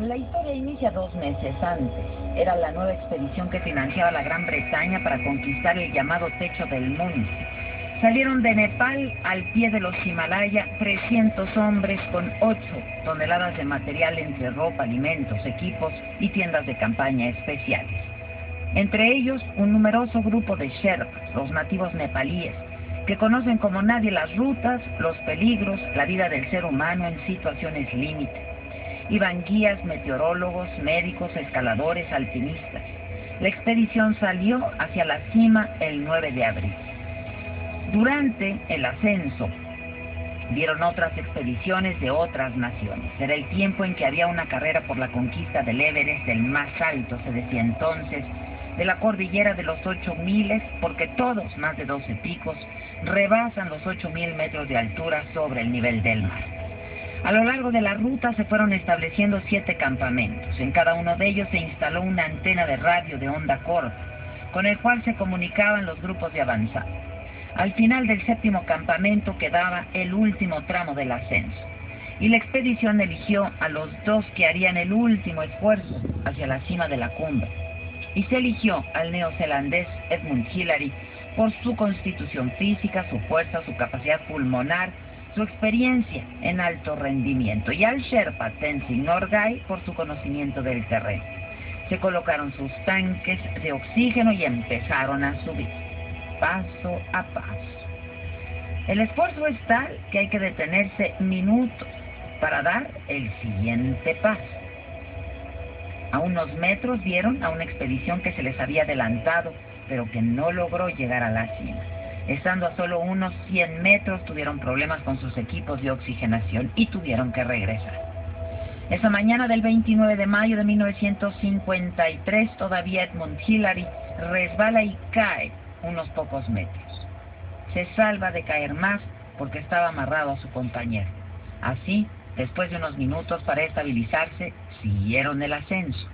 La historia inicia dos meses antes. Era la nueva expedición que financiaba la Gran Bretaña para conquistar el llamado techo del mundo. Salieron de Nepal al pie de los Himalaya 300 hombres con 8 toneladas de material entre ropa, alimentos, equipos y tiendas de campaña especiales. Entre ellos, un numeroso grupo de Sherpas, los nativos nepalíes, que conocen como nadie las rutas, los peligros, la vida del ser humano en situaciones límite. Iban guías, meteorólogos, médicos, escaladores, alpinistas. La expedición salió hacia la cima el 9 de abril. Durante el ascenso, vieron otras expediciones de otras naciones. Era el tiempo en que había una carrera por la conquista del Everest, el más alto, se decía entonces, de la cordillera de los ocho miles, porque todos, más de 12 picos, rebasan los ocho mil metros de altura sobre el nivel del mar. A lo largo de la ruta se fueron estableciendo siete campamentos. En cada uno de ellos se instaló una antena de radio de onda corta, con el cual se comunicaban los grupos de avanzada. Al final del séptimo campamento quedaba el último tramo del ascenso, y la expedición eligió a los dos que harían el último esfuerzo hacia la cima de la cumbre. Y se eligió al neozelandés Edmund Hillary por su constitución física, su fuerza, su capacidad pulmonar, su experiencia en alto rendimiento, y al Sherpa Tenzing Norgay por su conocimiento del terreno. Se colocaron sus tanques de oxígeno y empezaron a subir paso a paso. El esfuerzo es tal que hay que detenerse minutos para dar el siguiente paso. A unos metros vieron a una expedición que se les había adelantado, pero que no logró llegar a la cima. Estando a solo unos 100 metros tuvieron problemas con sus equipos de oxigenación y tuvieron que regresar. Esa mañana del 29 de mayo de 1953 todavía Edmund Hillary resbala y cae unos pocos metros. Se salva de caer más porque estaba amarrado a su compañero. Así, después de unos minutos para estabilizarse, siguieron el ascenso.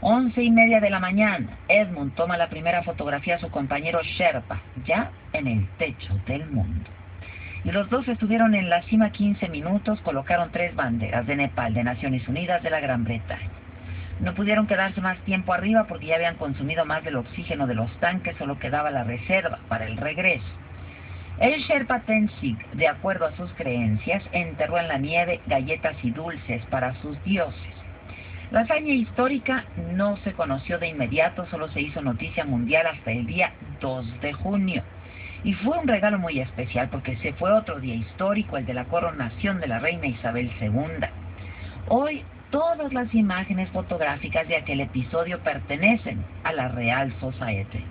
Once y media de la mañana, Edmund toma la primera fotografía a su compañero Sherpa, ya en el techo del mundo. Y los dos estuvieron en la cima 15 minutos, colocaron tres banderas de Nepal, de Naciones Unidas, de la Gran Bretaña. No pudieron quedarse más tiempo arriba porque ya habían consumido más del oxígeno de los tanques, solo quedaba la reserva para el regreso. El Sherpa Tenzing, de acuerdo a sus creencias, enterró en la nieve galletas y dulces para sus dioses. La hazaña histórica no se conoció de inmediato, solo se hizo noticia mundial hasta el día 2 de junio. Y fue un regalo muy especial porque se fue otro día histórico, el de la coronación de la reina Isabel II. Hoy Todas las imágenes fotográficas de aquel episodio pertenecen a la Real Society.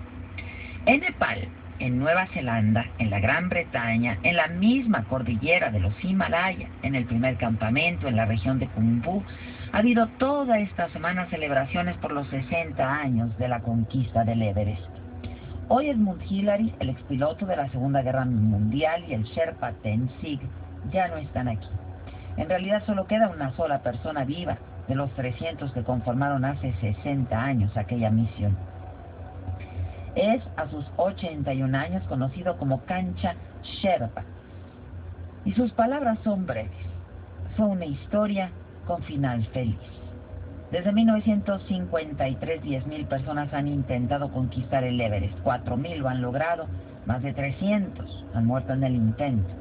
En Nepal, en Nueva Zelanda, en la Gran Bretaña, en la misma cordillera de los Himalaya, en el primer campamento en la región de Kumbu, ha habido toda esta semana celebraciones por los 60 años de la conquista del Everest. Hoy Edmund Hillary, el expiloto de la Segunda Guerra Mundial, y el Sherpa Tenzing ya no están aquí. En realidad solo queda una sola persona viva de los 300 que conformaron hace 60 años aquella misión. Es a sus 81 años conocido como Cancha Sherpa. Y sus palabras son breves. Fue una historia con final feliz. Desde 1953, 10.000 personas han intentado conquistar el Everest. 4.000 lo han logrado, más de 300 han muerto en el intento.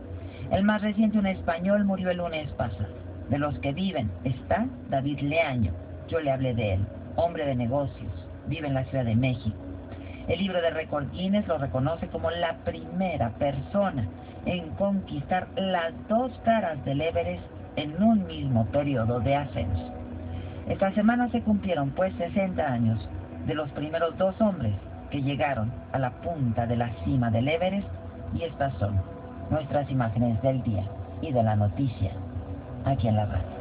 El más reciente, un español, murió el lunes pasado. De los que viven está David Leaño. Yo le hablé de él. Hombre de negocios. Vive en la Ciudad de México. El libro de Record Guinness lo reconoce como la primera persona en conquistar las dos caras del Everest en un mismo periodo de ascenso. Esta semana se cumplieron pues 60 años de los primeros dos hombres que llegaron a la punta de la cima del Everest y estas son nuestras imágenes del día y de la noticia aquí en la radio.